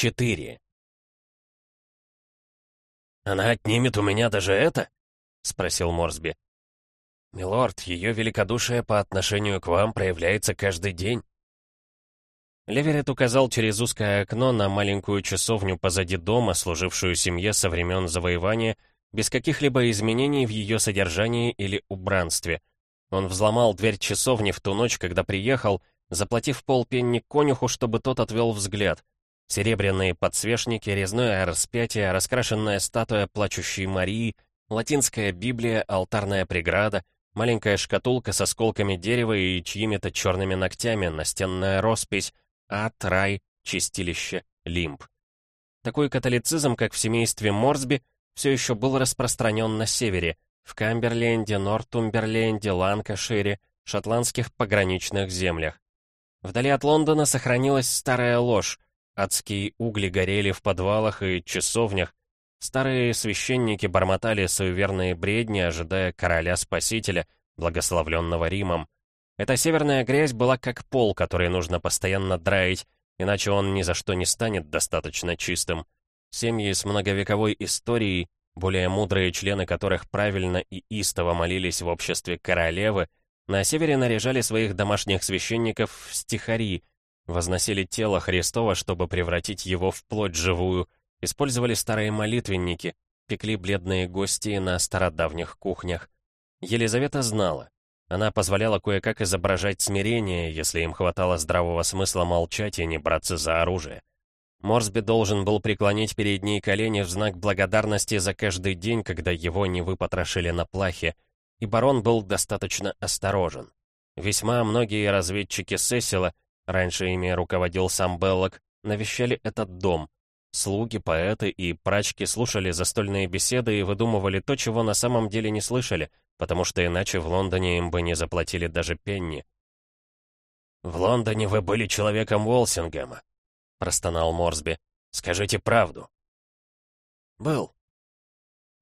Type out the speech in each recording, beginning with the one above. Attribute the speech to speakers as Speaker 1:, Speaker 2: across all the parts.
Speaker 1: 4 «Она отнимет у меня даже это?» — спросил Морсби. «Милорд, ее великодушие по отношению к вам проявляется каждый день». Леверет указал через узкое окно на маленькую часовню позади дома, служившую семье со времен завоевания, без каких-либо изменений в ее содержании или убранстве. Он взломал дверь часовни в ту ночь, когда приехал, заплатив полпенни конюху, чтобы тот отвел взгляд. Серебряные подсвечники, резное распятие, раскрашенная статуя плачущей Марии, латинская Библия, алтарная преграда, маленькая шкатулка с осколками дерева и чьими-то черными ногтями, настенная роспись, ад, рай, чистилище, лимб. Такой католицизм, как в семействе Морсби, все еще был распространен на севере, в Камберленде, Нортумберленде, Ланкашире, шотландских пограничных землях. Вдали от Лондона сохранилась старая ложь, Адские угли горели в подвалах и часовнях. Старые священники бормотали суеверные бредни, ожидая короля-спасителя, благословленного Римом. Эта северная грязь была как пол, который нужно постоянно драить, иначе он ни за что не станет достаточно чистым. Семьи с многовековой историей, более мудрые члены которых правильно и истово молились в обществе королевы, на севере наряжали своих домашних священников в стихари, Возносили тело Христова, чтобы превратить его в плоть живую, использовали старые молитвенники, пекли бледные гости на стародавних кухнях. Елизавета знала. Она позволяла кое-как изображать смирение, если им хватало здравого смысла молчать и не браться за оружие. Морсби должен был преклонить перед ней колени в знак благодарности за каждый день, когда его не выпотрошили на плахе, и барон был достаточно осторожен. Весьма многие разведчики Сесила — раньше ими руководил сам Беллок, навещали этот дом. Слуги, поэты и прачки слушали застольные беседы и выдумывали то, чего на самом деле не слышали, потому что иначе в Лондоне им бы не заплатили даже пенни. «В Лондоне вы были человеком Уолсингема», — простонал Морсби. «Скажите правду». «Был».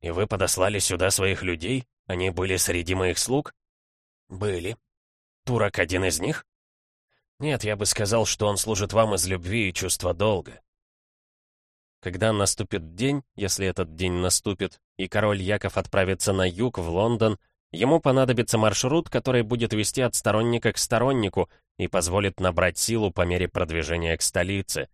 Speaker 1: «И вы подослали сюда своих людей? Они были среди моих слуг?» «Были». «Турок один из них?» Нет, я бы сказал, что он служит вам из любви и чувства долга. Когда наступит день, если этот день наступит, и король Яков отправится на юг, в Лондон, ему понадобится маршрут, который будет вести от сторонника к стороннику и позволит набрать силу по мере продвижения к столице.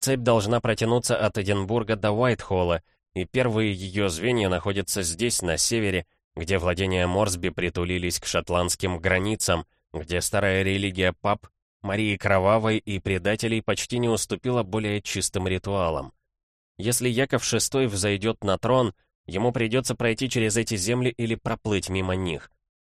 Speaker 1: Цепь должна протянуться от Эдинбурга до Уайтхолла, и первые ее звенья находятся здесь, на севере, где владения Морсби притулились к шотландским границам, где старая религия пап Марии Кровавой и предателей почти не уступила более чистым ритуалам. Если Яков VI взойдет на трон, ему придется пройти через эти земли или проплыть мимо них.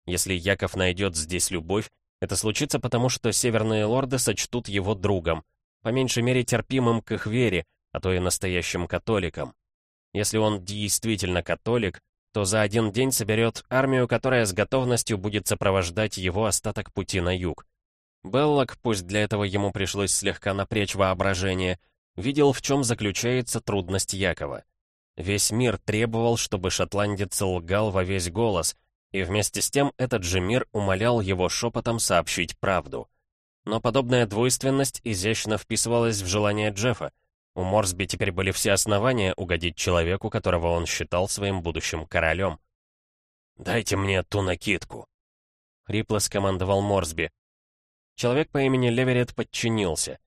Speaker 1: Если Яков найдет здесь любовь, это случится потому, что северные лорды сочтут его другом, по меньшей мере терпимым к их вере, а то и настоящим католикам. Если он действительно католик, то за один день соберет армию, которая с готовностью будет сопровождать его остаток пути на юг. Беллок, пусть для этого ему пришлось слегка напрячь воображение, видел, в чем заключается трудность Якова. Весь мир требовал, чтобы шотландец лгал во весь голос, и вместе с тем этот же мир умолял его шепотом сообщить правду. Но подобная двойственность изящно вписывалась в желание Джеффа. У Морсби теперь были все основания угодить человеку, которого он считал своим будущим королем. «Дайте мне ту накидку», — хрипло скомандовал Морсби. Человек по имени Леверет подчинился.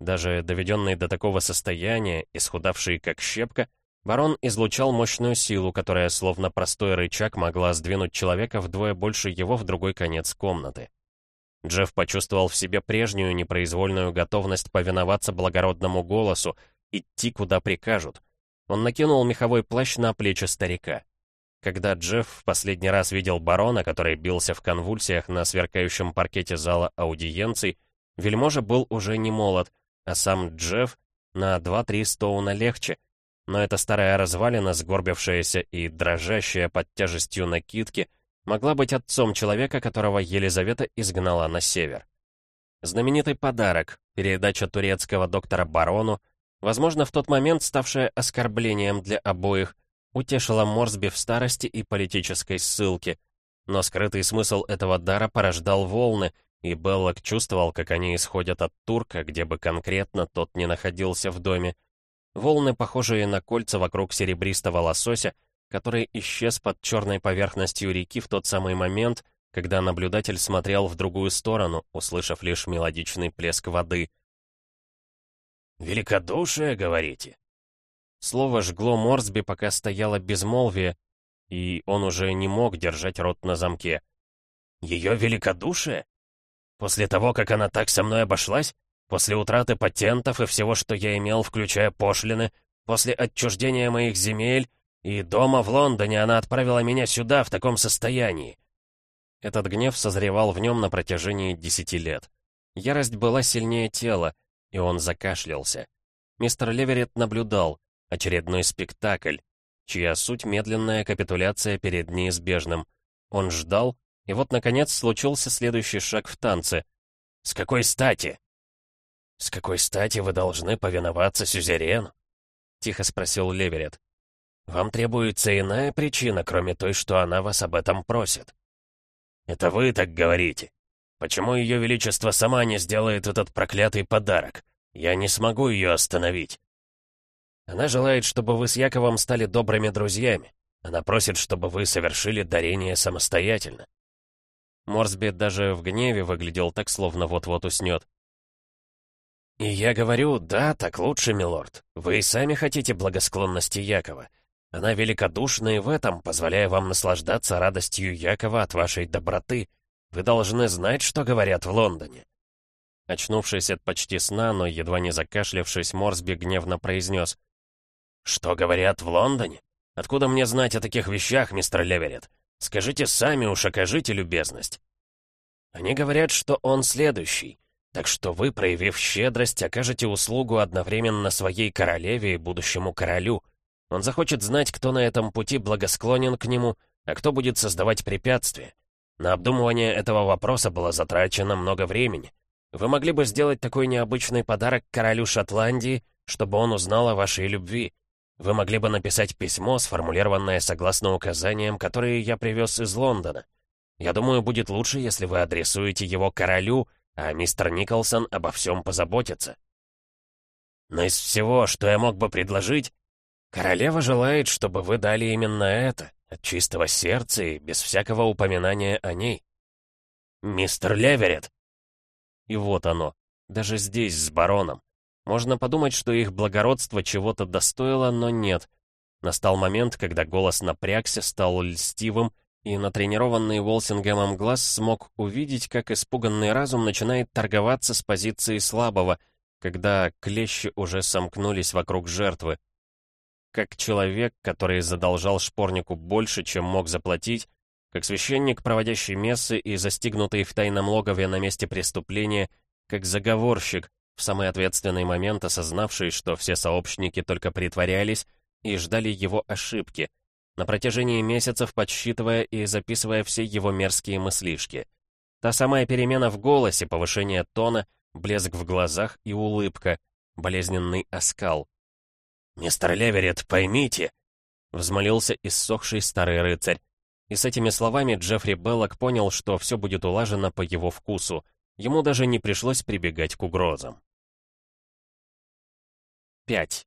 Speaker 1: Даже доведенный до такого состояния, исхудавший как щепка, барон излучал мощную силу, которая, словно простой рычаг, могла сдвинуть человека вдвое больше его в другой конец комнаты. Джефф почувствовал в себе прежнюю непроизвольную готовность повиноваться благородному голосу, идти куда прикажут. Он накинул меховой плащ на плечи старика. Когда Джефф в последний раз видел барона, который бился в конвульсиях на сверкающем паркете зала аудиенций, вельможа был уже не молод, а сам Джефф на 2-3 стоуна легче. Но эта старая развалина, сгорбившаяся и дрожащая под тяжестью накидки, могла быть отцом человека, которого Елизавета изгнала на север. Знаменитый подарок, передача турецкого доктора барону, возможно, в тот момент ставшая оскорблением для обоих, утешила Морсби в старости и политической ссылке. Но скрытый смысл этого дара порождал волны, и Беллок чувствовал, как они исходят от турка, где бы конкретно тот не находился в доме, волны, похожие на кольца вокруг серебристого лосося, который исчез под черной поверхностью реки в тот самый момент, когда наблюдатель смотрел в другую сторону, услышав лишь мелодичный плеск воды. «Великодушие, говорите?» Слово жгло Морсби, пока стояло безмолвие, и он уже не мог держать рот на замке. «Ее великодушие? После того, как она так со мной обошлась? После утраты патентов и всего, что я имел, включая пошлины, после отчуждения моих земель и дома в Лондоне она отправила меня сюда в таком состоянии?» Этот гнев созревал в нем на протяжении десяти лет. Ярость была сильнее тела, и он закашлялся. Мистер Леверет наблюдал очередной спектакль, чья суть медленная капитуляция перед неизбежным. Он ждал, и вот, наконец, случился следующий шаг в танце. «С какой стати?» «С какой стати вы должны повиноваться сюзерену?» — тихо спросил Леверет. «Вам требуется иная причина, кроме той, что она вас об этом просит». «Это вы так говорите. Почему Ее Величество сама не сделает этот проклятый подарок? Я не смогу ее остановить». Она желает, чтобы вы с Яковом стали добрыми друзьями. Она просит, чтобы вы совершили дарение самостоятельно. Морсби даже в гневе выглядел так, словно вот-вот уснет. «И я говорю, да, так лучше, милорд. Вы и сами хотите благосклонности Якова. Она великодушна и в этом, позволяя вам наслаждаться радостью Якова от вашей доброты. Вы должны знать, что говорят в Лондоне». Очнувшись от почти сна, но едва не закашлявшись, Морсби гневно произнес. «Что говорят в Лондоне? Откуда мне знать о таких вещах, мистер Леверет? Скажите сами уж, окажите любезность». «Они говорят, что он следующий, так что вы, проявив щедрость, окажете услугу одновременно своей королеве и будущему королю. Он захочет знать, кто на этом пути благосклонен к нему, а кто будет создавать препятствия. На обдумывание этого вопроса было затрачено много времени. Вы могли бы сделать такой необычный подарок королю Шотландии, чтобы он узнал о вашей любви. Вы могли бы написать письмо, сформулированное согласно указаниям, которые я привез из Лондона. Я думаю, будет лучше, если вы адресуете его королю, а мистер Николсон обо всем позаботится. Но из всего, что я мог бы предложить, королева желает, чтобы вы дали именно это, от чистого сердца и без всякого упоминания о ней. Мистер Леверет! И вот оно, даже здесь, с бароном. Можно подумать, что их благородство чего-то достоило, но нет. Настал момент, когда голос напрягся, стал льстивым, и натренированный Волсингемом глаз смог увидеть, как испуганный разум начинает торговаться с позиции слабого, когда клещи уже сомкнулись вокруг жертвы. Как человек, который задолжал шпорнику больше, чем мог заплатить, как священник, проводящий мессы и застигнутый в тайном логове на месте преступления, как заговорщик, в самый ответственный момент осознавший, что все сообщники только притворялись и ждали его ошибки, на протяжении месяцев подсчитывая и записывая все его мерзкие мыслишки. Та самая перемена в голосе, повышение тона, блеск в глазах и улыбка, болезненный оскал. «Мистер Леверет, поймите!» — взмолился иссохший старый рыцарь. И с этими словами Джеффри Беллок понял, что все будет улажено по его вкусу. Ему даже не пришлось прибегать к угрозам. 5.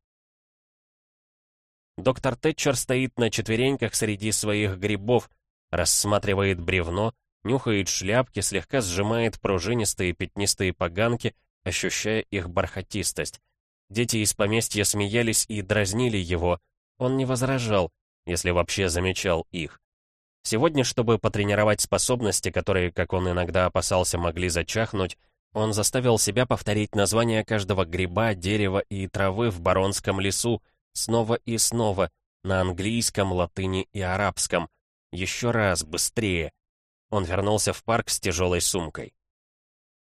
Speaker 1: Доктор Тэтчер стоит на четвереньках среди своих грибов, рассматривает бревно, нюхает шляпки, слегка сжимает пружинистые пятнистые поганки, ощущая их бархатистость. Дети из поместья смеялись и дразнили его. Он не возражал, если вообще замечал их. Сегодня, чтобы потренировать способности, которые, как он иногда опасался, могли зачахнуть, он заставил себя повторить название каждого гриба, дерева и травы в Баронском лесу снова и снова, на английском, латыни и арабском. Еще раз, быстрее. Он вернулся в парк с тяжелой сумкой.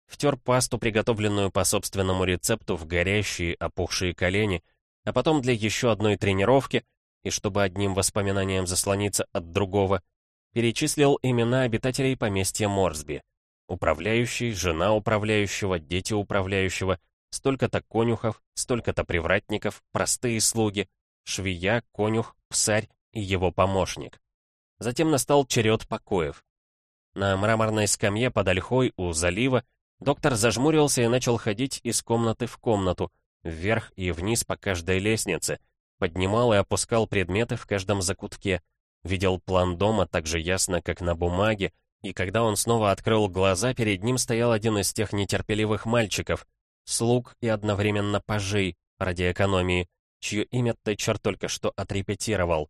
Speaker 1: Втер пасту, приготовленную по собственному рецепту, в горящие, опухшие колени, а потом для еще одной тренировки, и чтобы одним воспоминанием заслониться от другого, перечислил имена обитателей поместья Морсби — Управляющий, жена управляющего, дети управляющего, столько-то конюхов, столько-то привратников, простые слуги, швея, конюх, псарь и его помощник. Затем настал черед покоев. На мраморной скамье под ольхой у залива доктор зажмурился и начал ходить из комнаты в комнату, вверх и вниз по каждой лестнице, поднимал и опускал предметы в каждом закутке, видел план дома так же ясно, как на бумаге, и когда он снова открыл глаза, перед ним стоял один из тех нетерпеливых мальчиков, слуг и одновременно пажей, ради экономии, чье имя Тэтчер только что отрепетировал.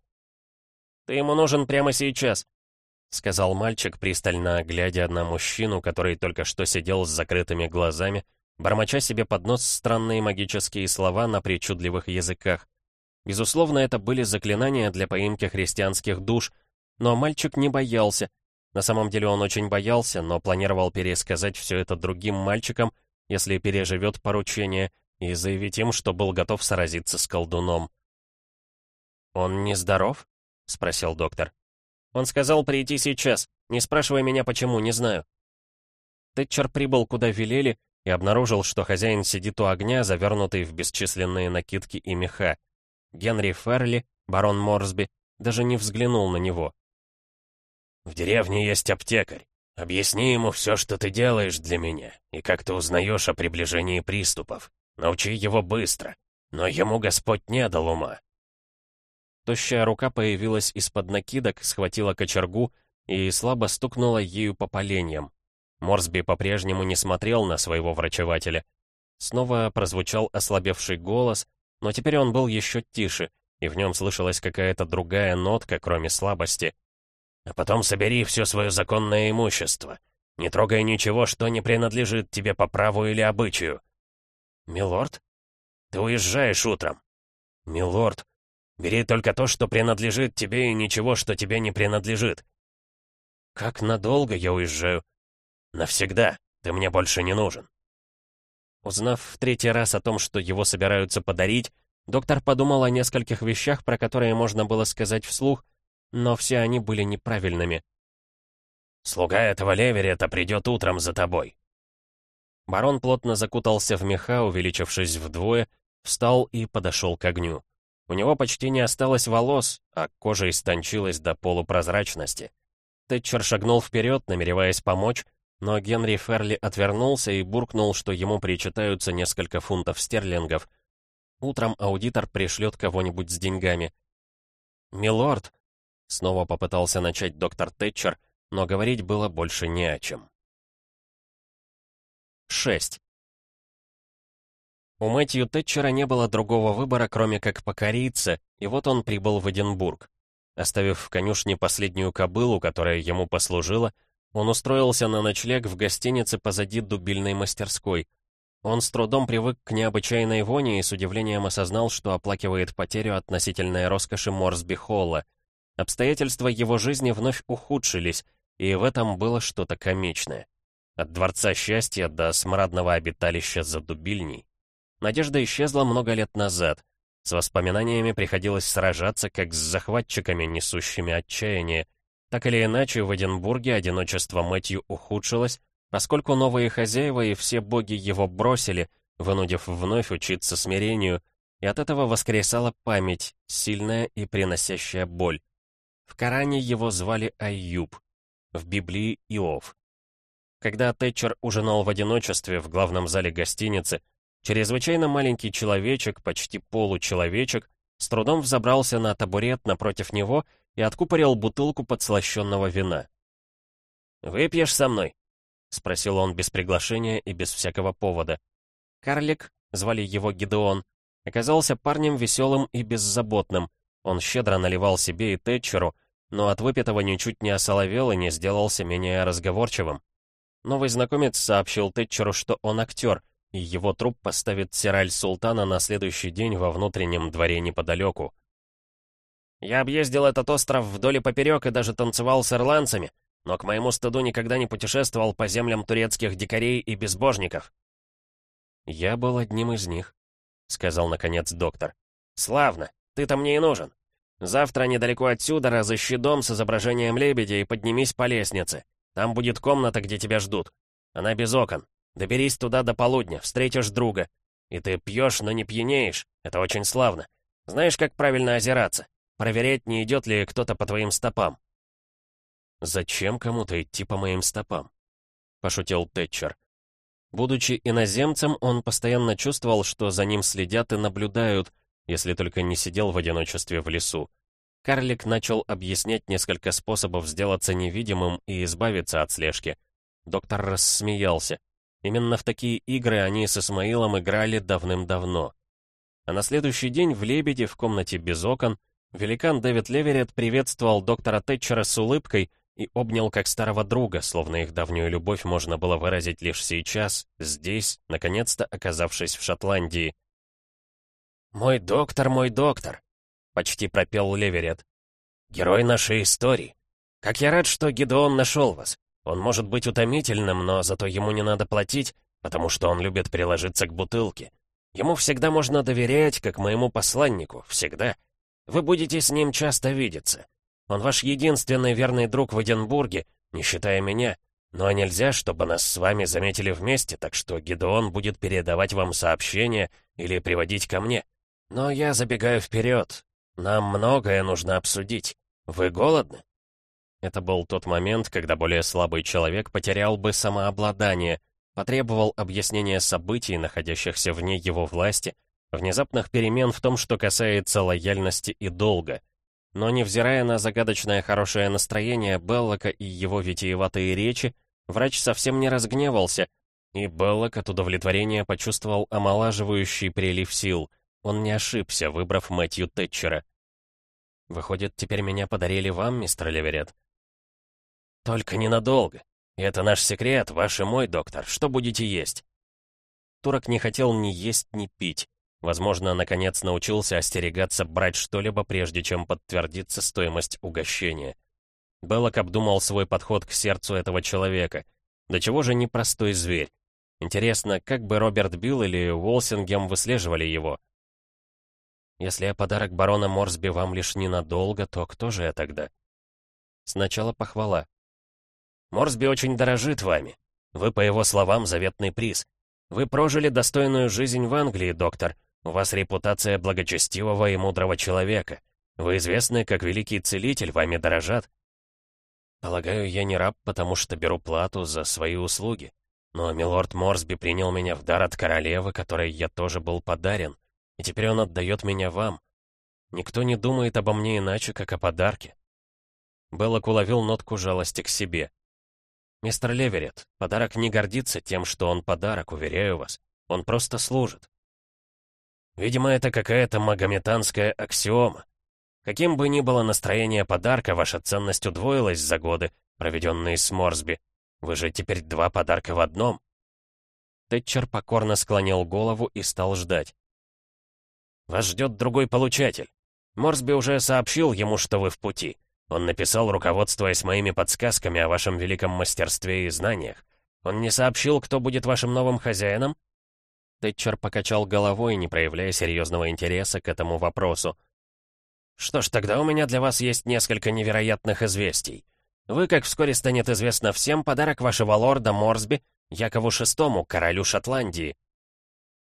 Speaker 1: «Ты ему нужен прямо сейчас», — сказал мальчик, пристально глядя на мужчину, который только что сидел с закрытыми глазами, бормоча себе под нос странные магические слова на причудливых языках. Безусловно, это были заклинания для поимки христианских душ, но мальчик не боялся. На самом деле он очень боялся, но планировал пересказать все это другим мальчикам, если переживет поручение, и заявить им, что был готов сразиться с колдуном. «Он нездоров?» — спросил доктор. «Он сказал прийти сейчас. Не спрашивай меня, почему, не знаю». Тэтчер прибыл, куда велели, и обнаружил, что хозяин сидит у огня, завернутый в бесчисленные накидки и меха. Генри Ферли, барон Морсби, даже не взглянул на него. «В деревне есть аптекарь. Объясни ему все, что ты делаешь для меня, и как ты узнаешь о приближении приступов. Научи его быстро, но ему Господь не дал ума». Тощая рука появилась из-под накидок, схватила кочергу и слабо стукнула ею по поленьям. Морсби по-прежнему не смотрел на своего врачевателя. Снова прозвучал ослабевший голос, но теперь он был еще тише, и в нем слышалась какая-то другая нотка, кроме слабости. «А потом собери все свое законное имущество. Не трогай ничего, что не принадлежит тебе по праву или обычаю». «Милорд? Ты уезжаешь утром?» «Милорд, бери только то, что принадлежит тебе, и ничего, что тебе не принадлежит». «Как надолго я уезжаю?» «Навсегда. Ты мне больше не нужен». Узнав в третий раз о том, что его собираются подарить, доктор подумал о нескольких вещах, про которые можно было сказать вслух, но все они были неправильными. «Слуга этого Леверета придет утром за тобой». Барон плотно закутался в меха, увеличившись вдвое, встал и подошел к огню. У него почти не осталось волос, а кожа истончилась до полупрозрачности. Тэтчер шагнул вперед, намереваясь помочь, но Генри Ферли отвернулся и буркнул, что ему причитаются несколько фунтов стерлингов. Утром аудитор пришлет кого-нибудь с деньгами. «Милорд!» — снова попытался начать доктор Тэтчер, но говорить было больше не о чем. 6. У Мэтью Тэтчера не было другого выбора, кроме как покориться, и вот он прибыл в Эдинбург. Оставив в конюшне последнюю кобылу, которая ему послужила, он устроился на ночлег в гостинице позади дубильной мастерской. Он с трудом привык к необычайной воне и с удивлением осознал, что оплакивает потерю относительной роскоши Морсби-Холла. Обстоятельства его жизни вновь ухудшились, и в этом было что-то комичное. От Дворца Счастья до смрадного обиталища за дубильней. Надежда исчезла много лет назад. С воспоминаниями приходилось сражаться, как с захватчиками, несущими отчаяние, так или иначе, в Эдинбурге одиночество Мэтью ухудшилось, поскольку новые хозяева и все боги его бросили, вынудив вновь учиться смирению, и от этого воскресала память, сильная и приносящая боль. В Коране его звали Айюб, в Библии — Иов. Когда Тэтчер ужинал в одиночестве в главном зале гостиницы, чрезвычайно маленький человечек, почти получеловечек, с трудом взобрался на табурет напротив него и откупорил бутылку подслащенного вина. «Выпьешь со мной?» — спросил он без приглашения и без всякого повода. Карлик, звали его Гидеон, оказался парнем веселым и беззаботным. Он щедро наливал себе и Тэтчеру, но от выпитого ничуть не осоловел и не сделался менее разговорчивым. Новый знакомец сообщил Тэтчеру, что он актер, и его труп поставит Сираль Султана на следующий день во внутреннем дворе неподалеку. Я объездил этот остров вдоль и поперек и даже танцевал с ирландцами, но к моему стыду никогда не путешествовал по землям турецких дикарей и безбожников. «Я был одним из них», — сказал наконец доктор. «Славно, ты-то мне и нужен. Завтра недалеко отсюда разыщи дом с изображением лебедя и поднимись по лестнице. Там будет комната, где тебя ждут. Она без окон. Доберись туда до полудня, встретишь друга. И ты пьешь, но не пьянеешь. Это очень славно. Знаешь, как правильно озираться? Проверять, не идет ли кто-то по твоим стопам». «Зачем кому-то идти по моим стопам?» — пошутил Тэтчер. Будучи иноземцем, он постоянно чувствовал, что за ним следят и наблюдают, если только не сидел в одиночестве в лесу. Карлик начал объяснять несколько способов сделаться невидимым и избавиться от слежки. Доктор рассмеялся. Именно в такие игры они с Исмаилом играли давным-давно. А на следующий день в «Лебеде» в комнате без окон великан Дэвид Леверет приветствовал доктора Тэтчера с улыбкой и обнял как старого друга, словно их давнюю любовь можно было выразить лишь сейчас, здесь, наконец-то оказавшись в Шотландии. «Мой доктор, мой доктор!» — почти пропел Леверет. «Герой нашей истории. Как я рад, что Гидеон нашел вас. Он может быть утомительным, но зато ему не надо платить, потому что он любит приложиться к бутылке. Ему всегда можно доверять, как моему посланнику, всегда. Вы будете с ним часто видеться. Он ваш единственный верный друг в Эдинбурге, не считая меня. Но нельзя, чтобы нас с вами заметили вместе, так что Гидеон будет передавать вам сообщения или приводить ко мне. Но я забегаю вперед. Нам многое нужно обсудить. Вы голодны?» Это был тот момент, когда более слабый человек потерял бы самообладание, потребовал объяснения событий, находящихся вне его власти, внезапных перемен в том, что касается лояльности и долга. Но невзирая на загадочное хорошее настроение Беллока и его витиеватые речи, врач совсем не разгневался, и Беллок от удовлетворения почувствовал омолаживающий прилив сил. Он не ошибся, выбрав Мэтью Тэтчера. «Выходит, теперь меня подарили вам, мистер Леверет?» «Только ненадолго. И это наш секрет, ваш и мой, доктор. Что будете есть?» Турок не хотел ни есть, ни пить. Возможно, наконец научился остерегаться брать что-либо, прежде чем подтвердится стоимость угощения. Беллок обдумал свой подход к сердцу этого человека. До чего же непростой зверь? Интересно, как бы Роберт Билл или Уолсингем выслеживали его? Если я подарок барона Морсби вам лишь ненадолго, то кто же я тогда? Сначала похвала. Морсби очень дорожит вами. Вы, по его словам, заветный приз. Вы прожили достойную жизнь в Англии, доктор, у вас репутация благочестивого и мудрого человека. Вы известны как великий целитель, вами дорожат. Полагаю, я не раб, потому что беру плату за свои услуги. Но милорд Морсби принял меня в дар от королевы, которой я тоже был подарен. И теперь он отдает меня вам. Никто не думает обо мне иначе, как о подарке. Беллок уловил нотку жалости к себе. «Мистер Леверет, подарок не гордится тем, что он подарок, уверяю вас. Он просто служит. Видимо, это какая-то магометанская аксиома. Каким бы ни было настроение подарка, ваша ценность удвоилась за годы, проведенные с Морсби. Вы же теперь два подарка в одном. Тэтчер покорно склонил голову и стал ждать. «Вас ждет другой получатель. Морсби уже сообщил ему, что вы в пути. Он написал, руководствуясь моими подсказками о вашем великом мастерстве и знаниях. Он не сообщил, кто будет вашим новым хозяином?» Тэтчер покачал головой, не проявляя серьезного интереса к этому вопросу. «Что ж, тогда у меня для вас есть несколько невероятных известий. Вы, как вскоре станет известно всем, подарок вашего лорда Морсби Якову VI, королю Шотландии».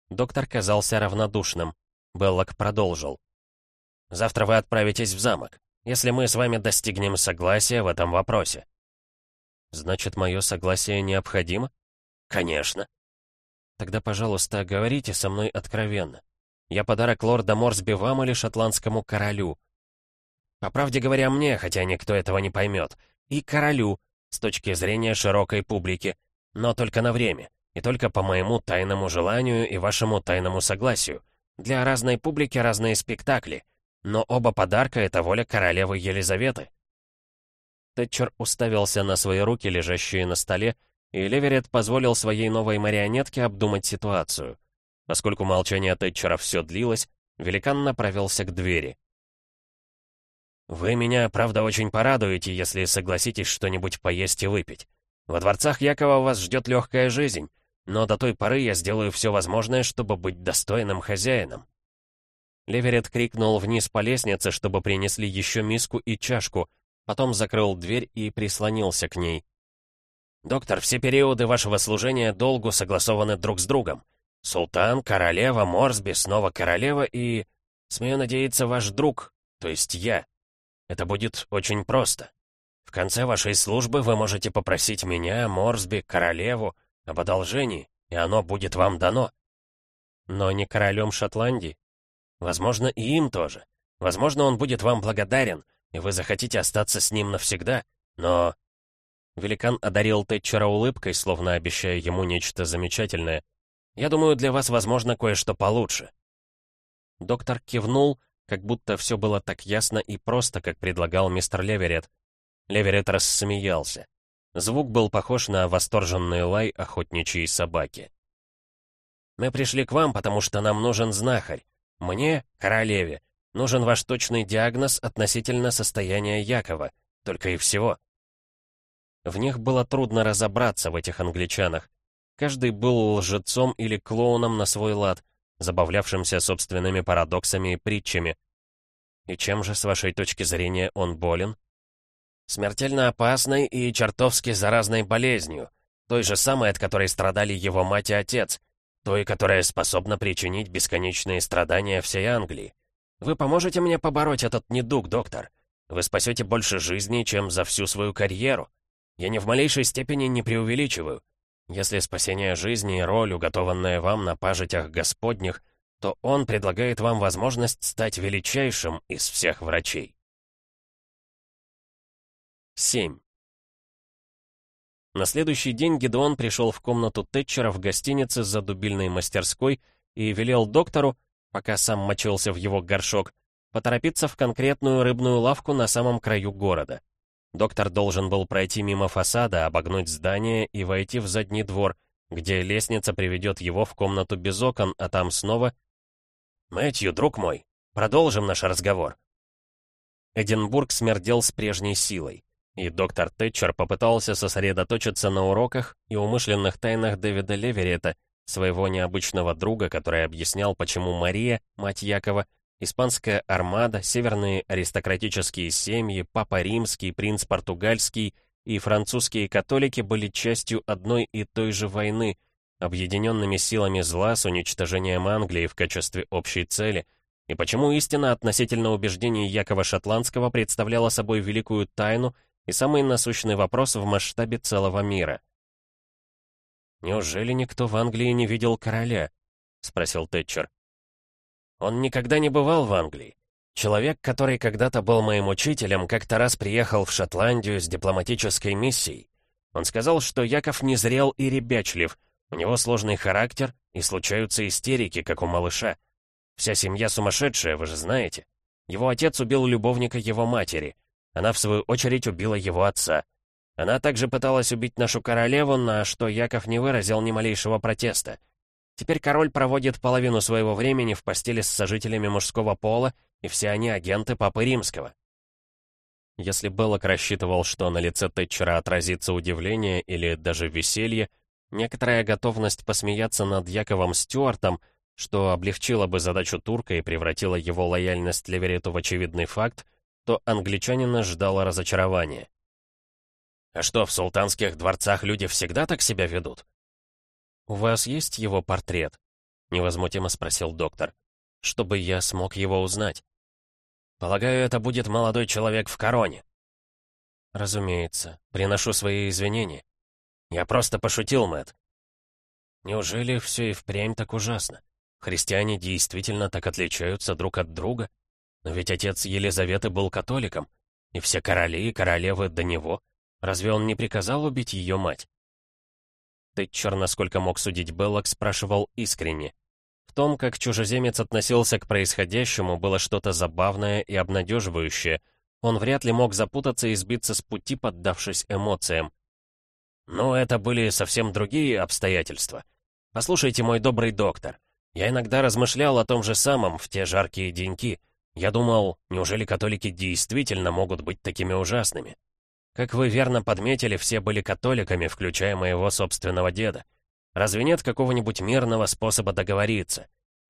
Speaker 1: Доктор казался равнодушным. Беллок продолжил. «Завтра вы отправитесь в замок, если мы с вами достигнем согласия в этом вопросе». «Значит, мое согласие необходимо?» «Конечно. Тогда, пожалуйста, говорите со мной откровенно. Я подарок лорда Морсби вам или шотландскому королю? По правде говоря, мне, хотя никто этого не поймет. И королю, с точки зрения широкой публики. Но только на время. И только по моему тайному желанию и вашему тайному согласию. Для разной публики разные спектакли. Но оба подарка — это воля королевы Елизаветы. Тэтчер уставился на свои руки, лежащие на столе, и Леверет позволил своей новой марионетке обдумать ситуацию. Поскольку молчание Тэтчера все длилось, великан направился к двери. «Вы меня, правда, очень порадуете, если согласитесь что-нибудь поесть и выпить. Во дворцах Якова вас ждет легкая жизнь, но до той поры я сделаю все возможное, чтобы быть достойным хозяином». Леверет крикнул вниз по лестнице, чтобы принесли еще миску и чашку, потом закрыл дверь и прислонился к ней. «Доктор, все периоды вашего служения долгу согласованы друг с другом. Султан, королева, Морсби, снова королева и... Смею надеяться, ваш друг, то есть я. Это будет очень просто. В конце вашей службы вы можете попросить меня, Морсби, королеву, об одолжении, и оно будет вам дано. Но не королем Шотландии. Возможно, и им тоже. Возможно, он будет вам благодарен, и вы захотите остаться с ним навсегда, но...» Великан одарил Тэтчера улыбкой, словно обещая ему нечто замечательное. «Я думаю, для вас возможно кое-что получше». Доктор кивнул, как будто все было так ясно и просто, как предлагал мистер Леверет. Леверет рассмеялся. Звук был похож на восторженный лай охотничьей собаки. «Мы пришли к вам, потому что нам нужен знахарь. Мне, королеве, нужен ваш точный диагноз относительно состояния Якова. Только и всего». В них было трудно разобраться, в этих англичанах. Каждый был лжецом или клоуном на свой лад, забавлявшимся собственными парадоксами и притчами. И чем же, с вашей точки зрения, он болен? Смертельно опасной и чертовски заразной болезнью, той же самой, от которой страдали его мать и отец, той, которая способна причинить бесконечные страдания всей Англии. Вы поможете мне побороть этот недуг, доктор? Вы спасете больше жизней, чем за всю свою карьеру. Я ни в малейшей степени не преувеличиваю. Если спасение жизни и роль, уготованная вам на пажитях Господних, то он предлагает вам возможность стать величайшим из всех врачей. 7. На следующий день Гедеон пришел в комнату Тэтчера в гостинице за дубильной мастерской и велел доктору, пока сам мочился в его горшок, поторопиться в конкретную рыбную лавку на самом краю города. Доктор должен был пройти мимо фасада, обогнуть здание и войти в задний двор, где лестница приведет его в комнату без окон, а там снова... «Мэтью, друг мой, продолжим наш разговор». Эдинбург смердел с прежней силой, и доктор Тэтчер попытался сосредоточиться на уроках и умышленных тайнах Дэвида Леверета, своего необычного друга, который объяснял, почему Мария, мать Якова, Испанская армада, северные аристократические семьи, Папа Римский, принц Португальский и французские католики были частью одной и той же войны, объединенными силами зла с уничтожением Англии в качестве общей цели, и почему истина относительно убеждений Якова Шотландского представляла собой великую тайну и самый насущный вопрос в масштабе целого мира. «Неужели никто в Англии не видел короля?» — спросил Тэтчер. Он никогда не бывал в Англии. Человек, который когда-то был моим учителем, как-то раз приехал в Шотландию с дипломатической миссией. Он сказал, что Яков незрел и ребячлив, у него сложный характер и случаются истерики, как у малыша. Вся семья сумасшедшая, вы же знаете. Его отец убил любовника его матери. Она, в свою очередь, убила его отца. Она также пыталась убить нашу королеву, на что Яков не выразил ни малейшего протеста. Теперь король проводит половину своего времени в постели с сожителями мужского пола, и все они агенты Папы Римского. Если Беллок рассчитывал, что на лице Тэтчера отразится удивление или даже веселье, некоторая готовность посмеяться над Яковом Стюартом, что облегчило бы задачу турка и превратило его лояльность Леверету в очевидный факт, то англичанина ждало разочарование. «А что, в султанских дворцах люди всегда так себя ведут?» «У вас есть его портрет?» — невозмутимо спросил доктор. «Чтобы я смог его узнать». «Полагаю, это будет молодой человек в короне». «Разумеется. Приношу свои извинения». «Я просто пошутил, Мэтт». «Неужели все и впрямь так ужасно? Христиане действительно так отличаются друг от друга? Но ведь отец Елизаветы был католиком, и все короли и королевы до него. Разве он не приказал убить ее мать?» Тэтчер, насколько мог судить Беллок, спрашивал искренне. В том, как чужеземец относился к происходящему, было что-то забавное и обнадеживающее. Он вряд ли мог запутаться и сбиться с пути, поддавшись эмоциям. Но это были совсем другие обстоятельства. Послушайте, мой добрый доктор, я иногда размышлял о том же самом в те жаркие деньки. Я думал, неужели католики действительно могут быть такими ужасными? Как вы верно подметили, все были католиками, включая моего собственного деда. Разве нет какого-нибудь мирного способа договориться?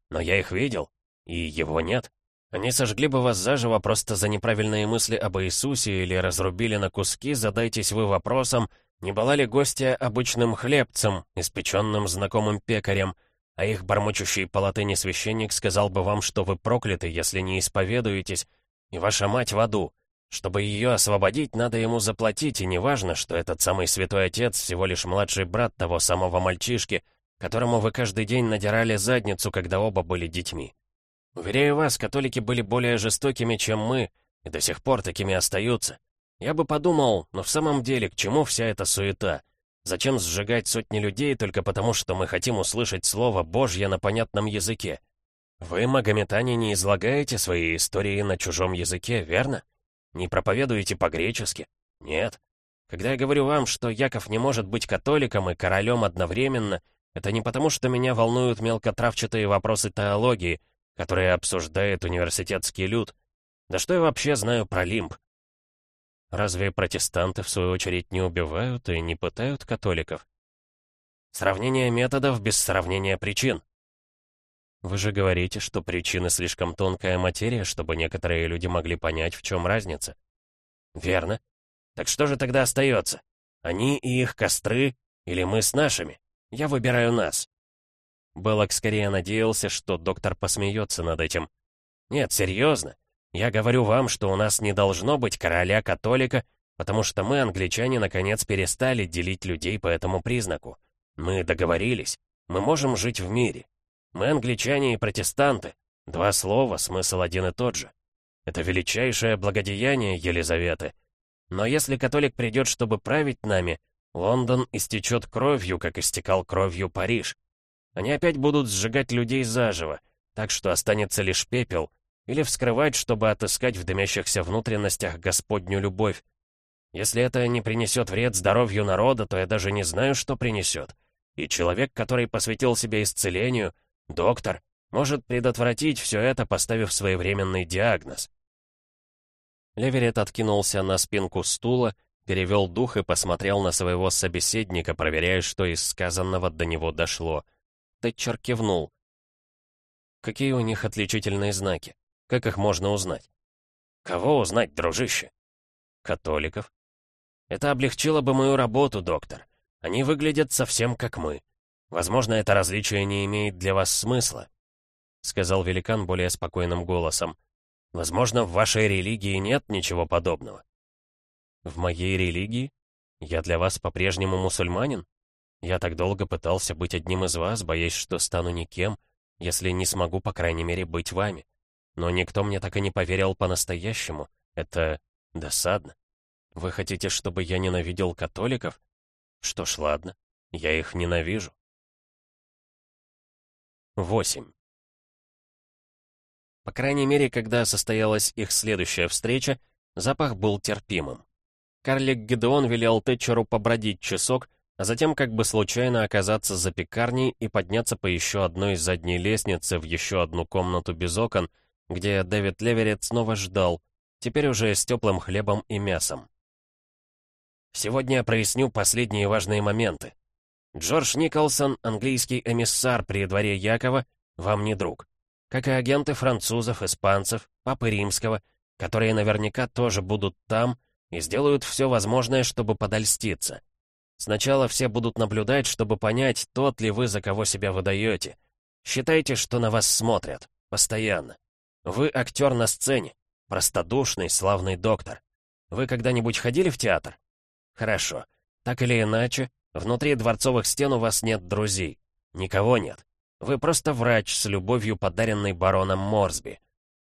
Speaker 1: Но я их видел, и его нет. Они сожгли бы вас заживо просто за неправильные мысли об Иисусе или разрубили на куски, задайтесь вы вопросом, не была ли гостья обычным хлебцем, испеченным знакомым пекарем, а их бормочущий по латыни священник сказал бы вам, что вы прокляты, если не исповедуетесь, и ваша мать в аду. Чтобы ее освободить, надо ему заплатить, и неважно, что этот самый святой отец всего лишь младший брат того самого мальчишки, которому вы каждый день надирали задницу, когда оба были детьми. Уверяю вас, католики были более жестокими, чем мы, и до сих пор такими остаются. Я бы подумал, но в самом деле, к чему вся эта суета? Зачем сжигать сотни людей только потому, что мы хотим услышать слово Божье на понятном языке? Вы, магометане, не излагаете свои истории на чужом языке, верно? Не проповедуете по-гречески? Нет. Когда я говорю вам, что Яков не может быть католиком и королем одновременно, это не потому, что меня волнуют мелкотравчатые вопросы теологии, которые обсуждает университетский люд. Да что я вообще знаю про лимб? Разве протестанты, в свою очередь, не убивают и не пытают католиков? Сравнение методов без сравнения причин. Вы же говорите, что причины слишком тонкая материя, чтобы некоторые люди могли понять, в чем разница. Верно. Так что же тогда остается? Они и их костры, или мы с нашими? Я выбираю нас. Беллок скорее надеялся, что доктор посмеется над этим. Нет, серьезно. Я говорю вам, что у нас не должно быть короля-католика, потому что мы, англичане, наконец перестали делить людей по этому признаку. Мы договорились. Мы можем жить в мире. Мы англичане и протестанты. Два слова, смысл один и тот же. Это величайшее благодеяние Елизаветы. Но если католик придет, чтобы править нами, Лондон истечет кровью, как истекал кровью Париж. Они опять будут сжигать людей заживо, так что останется лишь пепел, или вскрывать, чтобы отыскать в дымящихся внутренностях Господню любовь. Если это не принесет вред здоровью народа, то я даже не знаю, что принесет. И человек, который посвятил себя исцелению, Доктор может предотвратить все это, поставив своевременный диагноз. Леверет откинулся на спинку стула, перевел дух и посмотрел на своего собеседника, проверяя, что из сказанного до него дошло. Тэтчер кивнул. «Какие у них отличительные знаки? Как их можно узнать?» «Кого узнать, дружище?» «Католиков». «Это облегчило бы мою работу, доктор. Они выглядят совсем как мы. Возможно, это различие не имеет для вас смысла», — сказал великан более спокойным голосом. «Возможно, в вашей религии нет ничего подобного». «В моей религии? Я для вас по-прежнему мусульманин? Я так долго пытался быть одним из вас, боясь, что стану никем, если не смогу, по крайней мере, быть вами. Но никто мне так и не поверил по-настоящему. Это досадно. Вы хотите, чтобы я ненавидел католиков? Что ж, ладно, я их ненавижу. 8. По крайней мере, когда состоялась их следующая встреча, запах был терпимым. Карлик Гедеон велел Тэтчеру побродить часок, а затем как бы случайно оказаться за пекарней и подняться по еще одной задней лестнице в еще одну комнату без окон, где Дэвид Леверет снова ждал, теперь уже с теплым хлебом и мясом. «Сегодня я проясню последние важные моменты», Джордж Николсон, английский эмиссар при дворе Якова, вам не друг. Как и агенты французов, испанцев, папы римского, которые наверняка тоже будут там и сделают все возможное, чтобы подольститься. Сначала все будут наблюдать, чтобы понять, тот ли вы, за кого себя выдаете. Считайте, что на вас смотрят. Постоянно. Вы актер на сцене. Простодушный, славный доктор. Вы когда-нибудь ходили в театр? Хорошо. Так или иначе, Внутри дворцовых стен у вас нет друзей. Никого нет. Вы просто врач с любовью, подаренной бароном Морсби.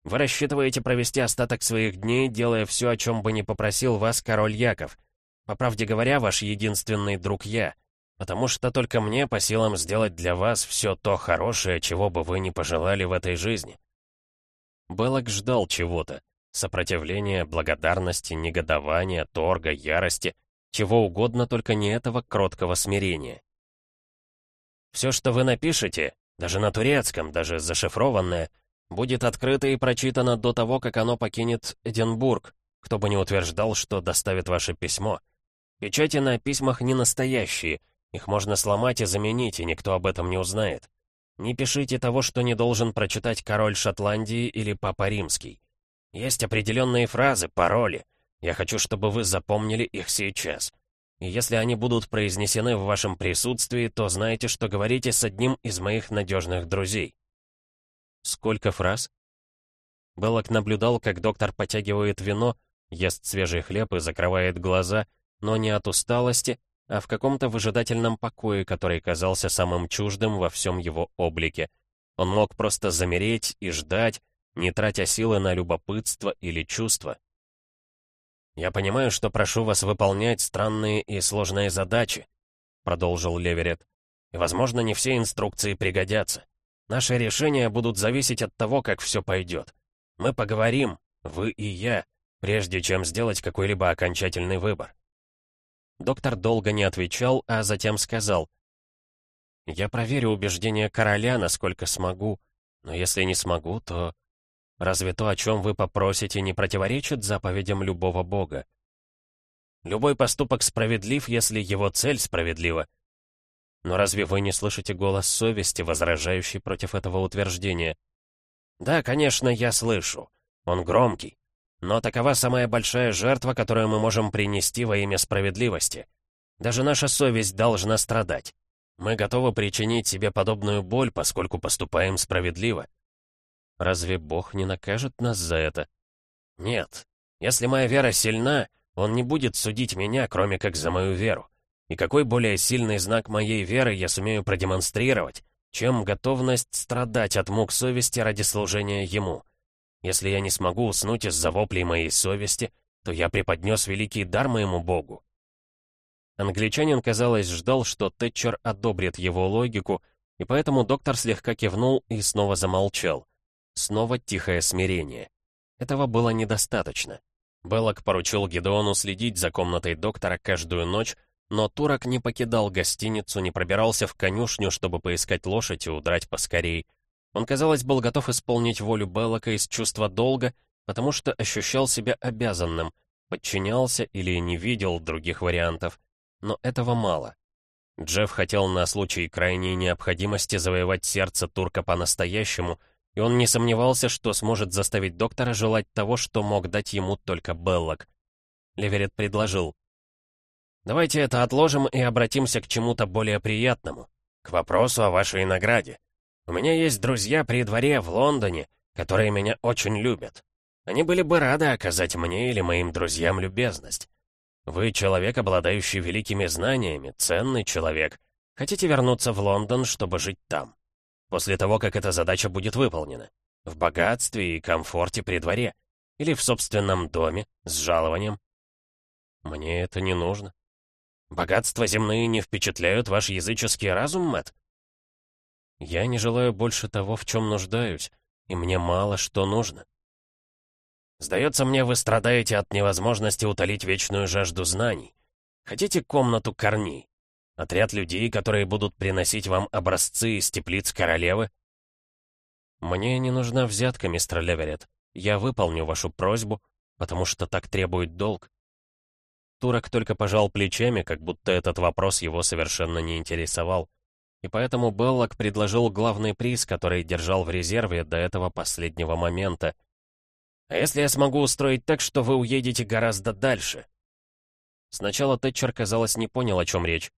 Speaker 1: Вы рассчитываете провести остаток своих дней, делая все, о чем бы не попросил вас король Яков. По правде говоря, ваш единственный друг я. Потому что только мне по силам сделать для вас все то хорошее, чего бы вы не пожелали в этой жизни. Беллок ждал чего-то. Сопротивления, благодарности, негодования, торга, ярости. Чего угодно, только не этого кроткого смирения. Все, что вы напишете, даже на турецком, даже зашифрованное, будет открыто и прочитано до того, как оно покинет Эдинбург, кто бы не утверждал, что доставит ваше письмо. Печати на письмах не настоящие, их можно сломать и заменить, и никто об этом не узнает. Не пишите того, что не должен прочитать король Шотландии или папа римский. Есть определенные фразы, пароли, я хочу, чтобы вы запомнили их сейчас. И если они будут произнесены в вашем присутствии, то знайте, что говорите с одним из моих надежных друзей». «Сколько фраз?» Беллок наблюдал, как доктор потягивает вино, ест свежий хлеб и закрывает глаза, но не от усталости, а в каком-то выжидательном покое, который казался самым чуждым во всем его облике. Он мог просто замереть и ждать, не тратя силы на любопытство или чувство. «Я понимаю, что прошу вас выполнять странные и сложные задачи», — продолжил Леверет. «И, возможно, не все инструкции пригодятся. Наши решения будут зависеть от того, как все пойдет. Мы поговорим, вы и я, прежде чем сделать какой-либо окончательный выбор». Доктор долго не отвечал, а затем сказал. «Я проверю убеждения короля, насколько смогу, но если не смогу, то Разве то, о чем вы попросите, не противоречит заповедям любого бога? Любой поступок справедлив, если его цель справедлива. Но разве вы не слышите голос совести, возражающий против этого утверждения? Да, конечно, я слышу. Он громкий. Но такова самая большая жертва, которую мы можем принести во имя справедливости. Даже наша совесть должна страдать. Мы готовы причинить себе подобную боль, поскольку поступаем справедливо. Разве Бог не накажет нас за это? Нет. Если моя вера сильна, Он не будет судить меня, кроме как за мою веру. И какой более сильный знак моей веры я сумею продемонстрировать, чем готовность страдать от мук совести ради служения Ему? Если я не смогу уснуть из-за воплей моей совести, то я преподнес великий дар моему Богу. Англичанин, казалось, ждал, что Тэтчер одобрит его логику, и поэтому доктор слегка кивнул и снова замолчал. Снова тихое смирение. Этого было недостаточно. Беллок поручил Гедеону следить за комнатой доктора каждую ночь, но турок не покидал гостиницу, не пробирался в конюшню, чтобы поискать лошадь и удрать поскорей. Он, казалось, был готов исполнить волю Беллока из чувства долга, потому что ощущал себя обязанным, подчинялся или не видел других вариантов. Но этого мало. Джефф хотел на случай крайней необходимости завоевать сердце турка по-настоящему — и он не сомневался, что сможет заставить доктора желать того, что мог дать ему только Беллок. Леверет предложил. «Давайте это отложим и обратимся к чему-то более приятному, к вопросу о вашей награде. У меня есть друзья при дворе в Лондоне, которые меня очень любят. Они были бы рады оказать мне или моим друзьям любезность. Вы человек, обладающий великими знаниями, ценный человек. Хотите вернуться в Лондон, чтобы жить там?» после того, как эта задача будет выполнена. В богатстве и комфорте при дворе. Или в собственном доме, с жалованием. Мне это не нужно. Богатства земные не впечатляют ваш языческий разум, Мэтт? Я не желаю больше того, в чем нуждаюсь, и мне мало что нужно. Сдается мне, вы страдаете от невозможности утолить вечную жажду знаний. Хотите комнату корней? Отряд людей, которые будут приносить вам образцы из теплиц королевы? Мне не нужна взятка, мистер Леверет. Я выполню вашу просьбу, потому что так требует долг. Турок только пожал плечами, как будто этот вопрос его совершенно не интересовал. И поэтому Беллок предложил главный приз, который держал в резерве до этого последнего момента. «А если я смогу устроить так, что вы уедете гораздо дальше?» Сначала Тэтчер, казалось, не понял, о чем речь.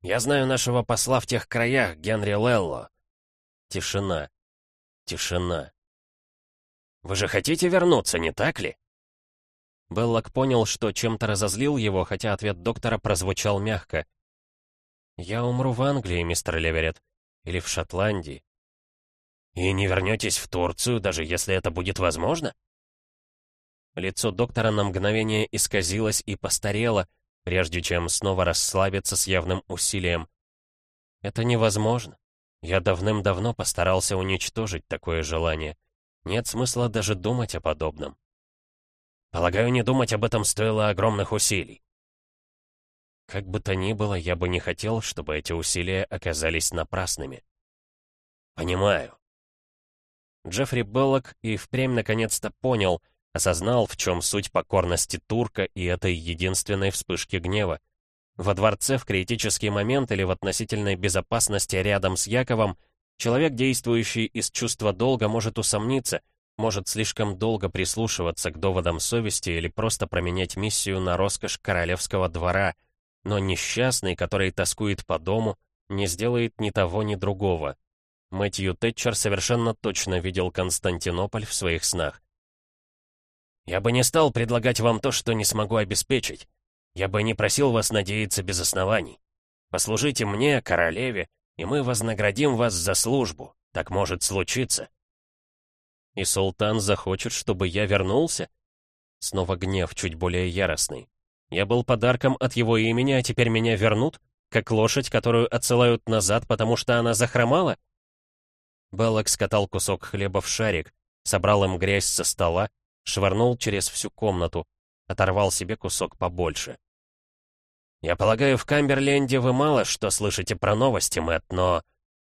Speaker 1: «Я знаю нашего посла в тех краях, Генри Лелло». Тишина. Тишина. «Вы же хотите вернуться, не так ли?» Беллок понял, что чем-то разозлил его, хотя ответ доктора прозвучал мягко. «Я умру в Англии, мистер Леверет. Или в Шотландии». «И не вернетесь в Турцию, даже если это будет возможно?» Лицо доктора на мгновение исказилось и постарело, прежде чем снова расслабиться с явным усилием. Это невозможно. Я давным-давно постарался уничтожить такое желание. Нет смысла даже думать о подобном. Полагаю, не думать об этом стоило огромных усилий. Как бы то ни было, я бы не хотел, чтобы эти усилия оказались напрасными. Понимаю. Джеффри Беллок и впрямь наконец-то понял, Осознал, в чем суть покорности турка и этой единственной вспышки гнева. Во дворце в критический момент или в относительной безопасности рядом с Яковом человек, действующий из чувства долга, может усомниться, может слишком долго прислушиваться к доводам совести или просто променять миссию на роскошь королевского двора, но несчастный, который тоскует по дому, не сделает ни того, ни другого. Мэтью Тэтчер совершенно точно видел Константинополь в своих снах. Я бы не стал предлагать вам то, что не смогу обеспечить. Я бы не просил вас надеяться без оснований. Послужите мне, королеве, и мы вознаградим вас за службу. Так может случиться». «И султан захочет, чтобы я вернулся?» Снова гнев, чуть более яростный. «Я был подарком от его имени, а теперь меня вернут? Как лошадь, которую отсылают назад, потому что она захромала?» Беллок скатал кусок хлеба в шарик, собрал им грязь со стола, швырнул через всю комнату, оторвал себе кусок побольше. «Я полагаю, в Камберленде вы мало что слышите про новости, Мэтт, но...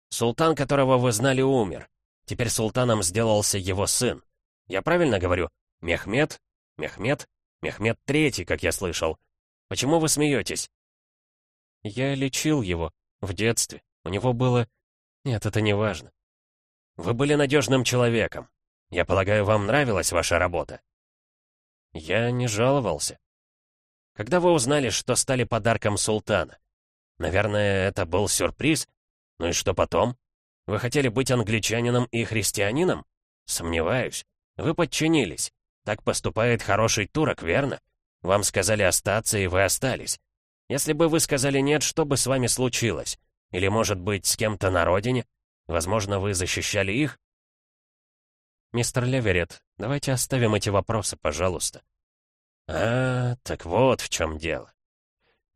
Speaker 1: Султан, которого вы знали, умер. Теперь султаном сделался его сын. Я правильно говорю? Мехмед? Мехмед? Мехмед Третий, как я слышал. Почему вы смеетесь?» «Я лечил его. В детстве. У него было... Нет, это не важно. Вы были надежным человеком. Я полагаю, вам нравилась ваша работа?» Я не жаловался. Когда вы узнали, что стали подарком султана? Наверное, это был сюрприз? Ну и что потом? Вы хотели быть англичанином и христианином? Сомневаюсь. Вы подчинились. Так поступает хороший турок, верно? Вам сказали остаться, и вы остались. Если бы вы сказали нет, что бы с вами случилось? Или, может быть, с кем-то на родине? Возможно, вы защищали их? «Мистер Леверет, давайте оставим эти вопросы, пожалуйста». «А, так вот в чем дело.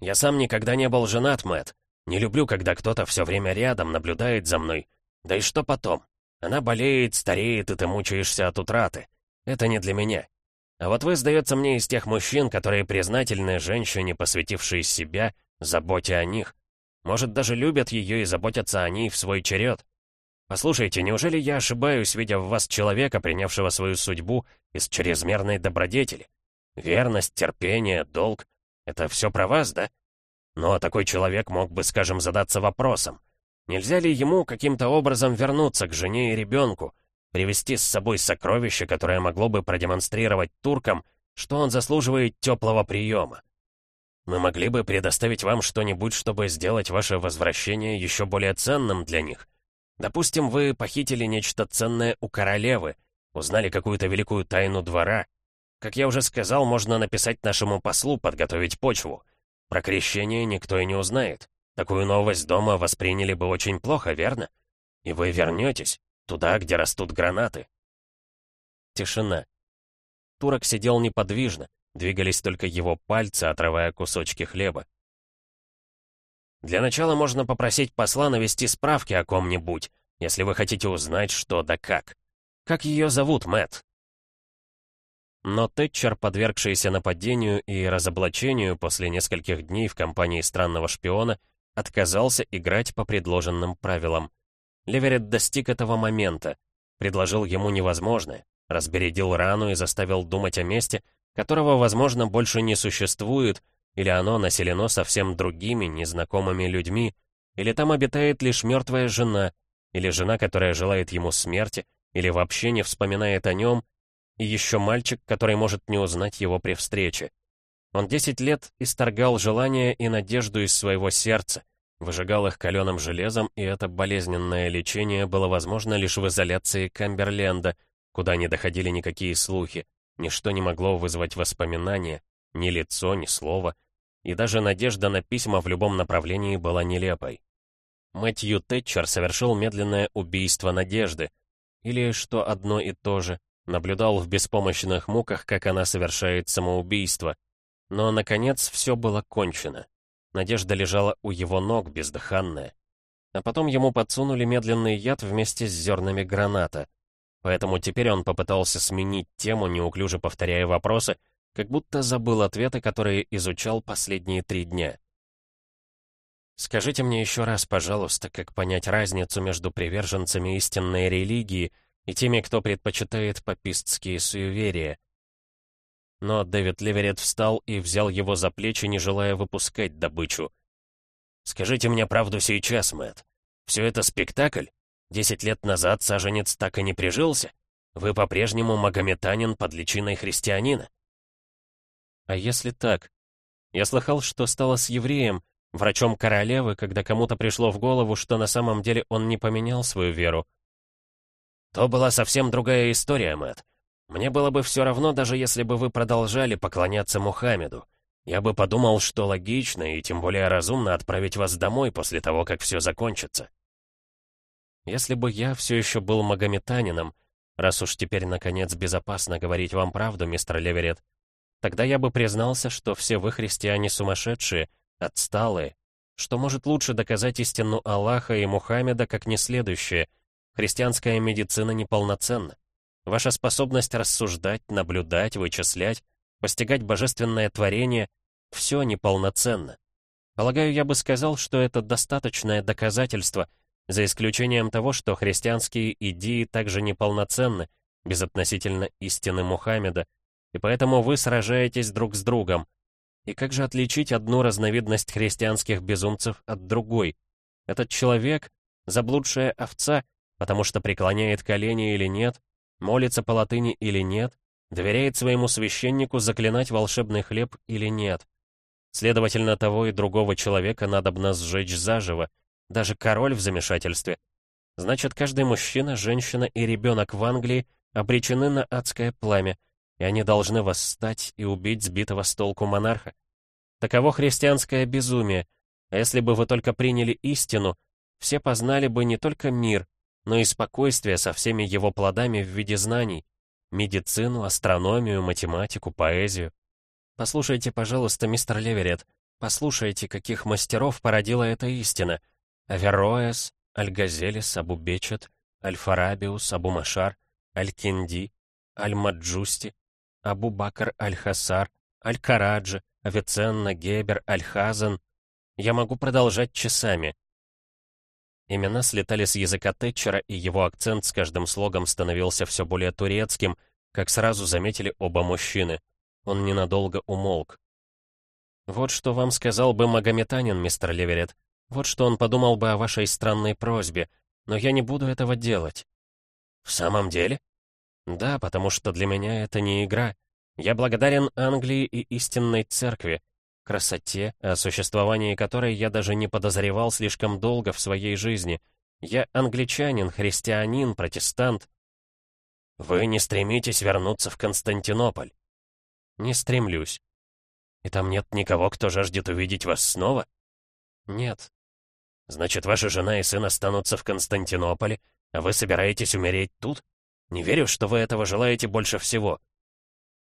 Speaker 1: Я сам никогда не был женат, Мэтт. Не люблю, когда кто-то все время рядом наблюдает за мной. Да и что потом? Она болеет, стареет, и ты мучаешься от утраты. Это не для меня. А вот вы, сдается мне, из тех мужчин, которые признательны женщине, посвятившей себя, заботе о них. Может, даже любят ее и заботятся о ней в свой черед. Послушайте, неужели я ошибаюсь, видя в вас человека, принявшего свою судьбу из чрезмерной добродетели? Верность, терпение, долг — это все про вас, да? Но такой человек мог бы, скажем, задаться вопросом. Нельзя ли ему каким-то образом вернуться к жене и ребенку, привести с собой сокровище, которое могло бы продемонстрировать туркам, что он заслуживает теплого приема? Мы могли бы предоставить вам что-нибудь, чтобы сделать ваше возвращение еще более ценным для них. Допустим, вы похитили нечто ценное у королевы, узнали какую-то великую тайну двора. Как я уже сказал, можно написать нашему послу, подготовить почву. Про крещение никто и не узнает. Такую новость дома восприняли бы очень плохо, верно? И вы вернетесь туда, где растут гранаты. Тишина. Турок сидел неподвижно, двигались только его пальцы, отрывая кусочки хлеба. Для начала можно попросить посла навести справки о ком-нибудь, если вы хотите узнать, что да как. Как ее зовут, Мэтт? Но Тэтчер, подвергшийся нападению и разоблачению после нескольких дней в компании странного шпиона, отказался играть по предложенным правилам. Леверет достиг этого момента, предложил ему невозможное, разбередил рану и заставил думать о месте, которого, возможно, больше не существует, или оно населено совсем другими, незнакомыми людьми, или там обитает лишь мертвая жена, или жена, которая желает ему смерти, или вообще не вспоминает о нем, и еще мальчик, который может не узнать его при встрече. Он десять лет исторгал желания и надежду из своего сердца, выжигал их каленым железом, и это болезненное лечение было возможно лишь в изоляции Камберленда, куда не доходили никакие слухи, ничто не могло вызвать воспоминания, ни лицо, ни слово, и даже надежда на письма в любом направлении была нелепой. Мэтью Тэтчер совершил медленное убийство надежды, или, что одно и то же, наблюдал в беспомощных муках, как она совершает самоубийство. Но, наконец, все было кончено. Надежда лежала у его ног, бездыханная. А потом ему подсунули медленный яд вместе с зернами граната. Поэтому теперь он попытался сменить тему, неуклюже повторяя вопросы, как будто забыл ответы, которые изучал последние три дня. Скажите мне еще раз, пожалуйста, как понять разницу между приверженцами истинной религии и теми, кто предпочитает папистские суеверия. Но Дэвид Леверет встал и взял его за плечи, не желая выпускать добычу. «Скажите мне правду сейчас, Мэтт. Все это спектакль? Десять лет назад саженец так и не прижился? Вы по-прежнему магометанин под личиной христианина?» А если так? Я слыхал, что стало с евреем, врачом королевы, когда кому-то пришло в голову, что на самом деле он не поменял свою веру. То была совсем другая история, Мэтт. Мне было бы все равно, даже если бы вы продолжали поклоняться Мухаммеду. Я бы подумал, что логично и тем более разумно отправить вас домой после того, как все закончится. Если бы я все еще был магометанином, раз уж теперь, наконец, безопасно говорить вам правду, мистер Леверет, тогда я бы признался, что все вы христиане сумасшедшие, отсталые, что может лучше доказать истину Аллаха и Мухаммеда, как не следующее. Христианская медицина неполноценна. Ваша способность рассуждать, наблюдать, вычислять, постигать божественное творение — все неполноценно. Полагаю, я бы сказал, что это достаточное доказательство — за исключением того, что христианские идеи также неполноценны, безотносительно истины Мухаммеда, и поэтому вы сражаетесь друг с другом. И как же отличить одну разновидность христианских безумцев от другой? Этот человек — заблудшая овца, потому что преклоняет колени или нет, молится по латыни или нет, доверяет своему священнику заклинать волшебный хлеб или нет. Следовательно, того и другого человека надобно сжечь заживо, даже король в замешательстве. Значит, каждый мужчина, женщина и ребенок в Англии обречены на адское пламя, и они должны восстать и убить сбитого с толку монарха. Таково христианское безумие, а если бы вы только приняли истину, все познали бы не только мир, но и спокойствие со всеми его плодами в виде знаний, медицину, астрономию, математику, поэзию. Послушайте, пожалуйста, мистер Леверет, послушайте, каких мастеров породила эта истина — Аверроэс, Аль-Газелис, Абу-Бечет, Аль-Фарабиус, Абу-Машар, Аль-Кинди, Аль-Маджусти, Абу-Бакр Аль-Хасар, Авиценна, Гебер, Аль-Хазан. Я могу продолжать часами. Имена слетали с языка Тэтчера, и его акцент с каждым слогом становился все более турецким, как сразу заметили оба мужчины. Он ненадолго умолк. «Вот что вам сказал бы магометанин, мистер Леверет. Вот что он подумал бы о вашей странной просьбе, но я не буду этого делать». «В самом деле?» «Да, потому что для меня это не игра. Я благодарен Англии и истинной церкви, красоте, о существовании которой я даже не подозревал слишком долго в своей жизни. Я англичанин, христианин, протестант». «Вы не стремитесь вернуться в Константинополь?» «Не стремлюсь». «И там нет никого, кто жаждет увидеть вас снова?» «Нет, Значит, ваша жена и сын останутся в Константинополе, а вы собираетесь умереть тут? Не верю, что вы этого желаете больше всего».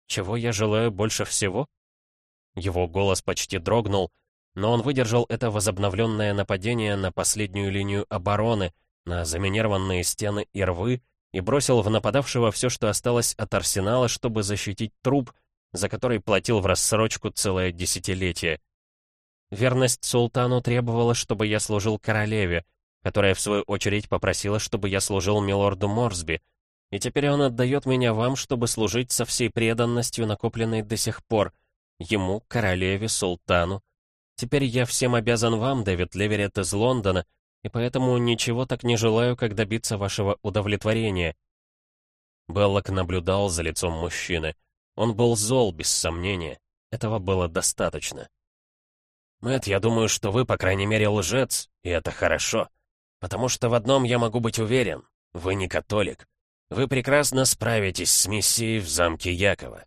Speaker 1: «Чего я желаю больше всего?» Его голос почти дрогнул, но он выдержал это возобновленное нападение на последнюю линию обороны, на заминированные стены и рвы, и бросил в нападавшего все, что осталось от арсенала, чтобы защитить труп, за который платил в рассрочку целое десятилетие. Верность султану требовала, чтобы я служил королеве, которая, в свою очередь, попросила, чтобы я служил милорду Морсби. И теперь он отдает меня вам, чтобы служить со всей преданностью, накопленной до сих пор. Ему, королеве, султану. Теперь я всем обязан вам, Дэвид Леверет из Лондона, и поэтому ничего так не желаю, как добиться вашего удовлетворения». Беллок наблюдал за лицом мужчины. Он был зол, без сомнения. Этого было достаточно. Мэт, я думаю, что вы, по крайней мере, лжец, и это хорошо. Потому что в одном я могу быть уверен. Вы не католик. Вы прекрасно справитесь с миссией в замке Якова.